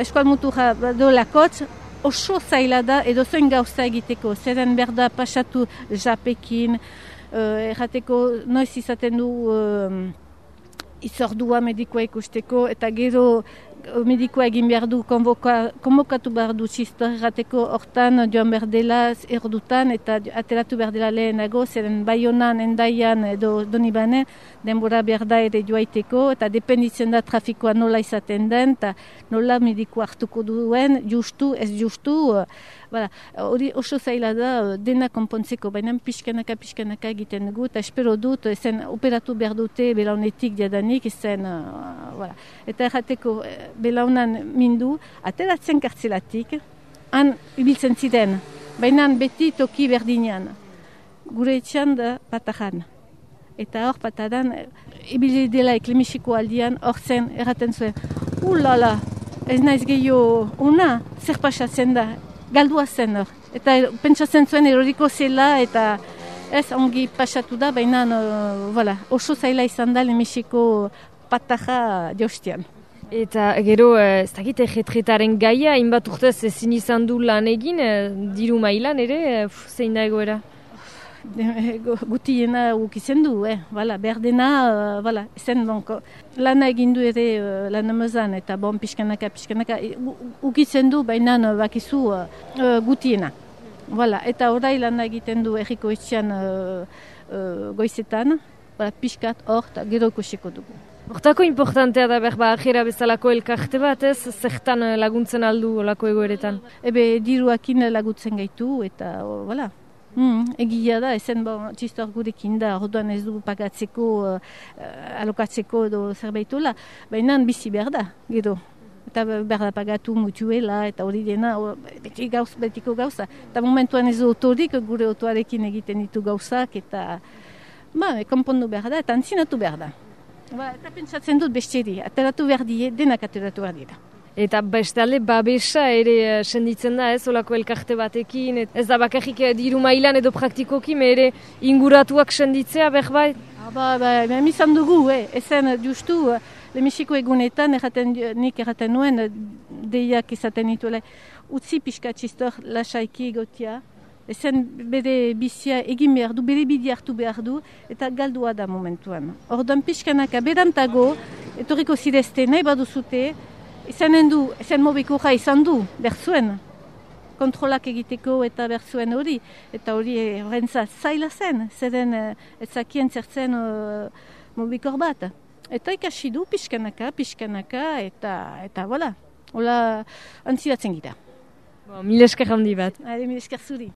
eskual mutu dola kotz, oso zaila da edo zoin gauza egiteko. Zeren berda pasatu japekin, uh, errateko noiz izaten du uh, izordua medikoa ikusteko, eta gero medikoa egin behar du, konvokatu behar du txistor errateko hortan joan behar dela erdutan eta ateratu behar dela lehenago, zeren baionan, endaian edo doni bane, denbora behar da ere joaiteko, eta dependitzen da trafikoa nola izaten den, eta nola medikoa hartuko duen, justu, ez justu, hori oso zaila da dena konpontzeko, baina pixkanaka, pixkanaka egiten dugu, eta espero dut, ezen operatu behar dute belaunetik diadanik, ezen, uh, eta errateko, belaunan mindu, ateratzen kartzelatik, han ibiltzen ziren, baina beti toki berdinean, gure etxan da patajan. Eta hor patadan, ibili dela eklemisiko aldian, hor zen, erraten zuen, ulala, ez naiz gehiago, una, zer pasatzen da, galdua zen hor. Eta pentsatzen zuen eroriko zela, eta ez ongi pasatu da, baina uh, voilà, oso zaila izan da lemisiko pataja jostian. Eta gero, eh, ez dakit egetretaren gaia, inbat urtez ezin izan du lan egin, eh, diru mailan ere, eh, zein da egoera? Gutiena ukizen du, eh? Bala, berdena, bala, zen donko. Lana egin du ere lan emezan, eta bon, pixkanaka, pixkanaka, ukizen du, baina bakizu gutiena. Bala, eta orai lana egiten du erriko etxean goizetan, bala, pixkat hor, gero ikusiko dugu. Hortako importantea da berba ajera bezalako elkarte bat ez, zertan eh, laguntzen aldu olako egoeretan? Ebe diruakin laguntzen gaitu eta wala. Mm, egia da, ezen bon, txistor gurekin da, orduan ez du pagatzeko, uh, alokatzeko edo zerbaitola, baina bizi behar da, gero. Eta behar da pagatu mutuela eta hori dena, beti gauz, betiko gauza. Eta momentuan ez du otorik gure otoarekin egiten ditu gauzak eta ba, konpondu behar da eta antzinatu behar da. Ba, eta pentsatzen dut besteri, ateratu behar die, denak ateratu behar dira. Eta bestalde babesa ere uh, senditzen da ez, olako elkarte batekin, ez da bakarrik uh, diru mailan edo praktikoki, me ere inguratuak senditzea behar bai? Ah, ba, ba, ba, izan dugu, eh, ezen justu, uh, lemisiko egunetan, erraten, nik erraten nuen, deiak izaten nituela, utzi pixka txistor lasaiki gotia, ezen bere bizia egin behar du, bere bidi hartu behar du, eta galdua da momentuan. Ordan pixkanaka berantago, etoriko zidezte nahi baduzute, izanen du, ezen mobiko ja izan du, berzuen, kontrolak egiteko eta berzuen hori, eta hori horrentza zaila zen, zeren ezakien zertzen uh, mobikor bat. Eta ikasi du pixkanaka, pixkanaka, eta, eta voilà, hola, antzidatzen gira. Bon, mil esker handi bat. Hale, mil esker zuri.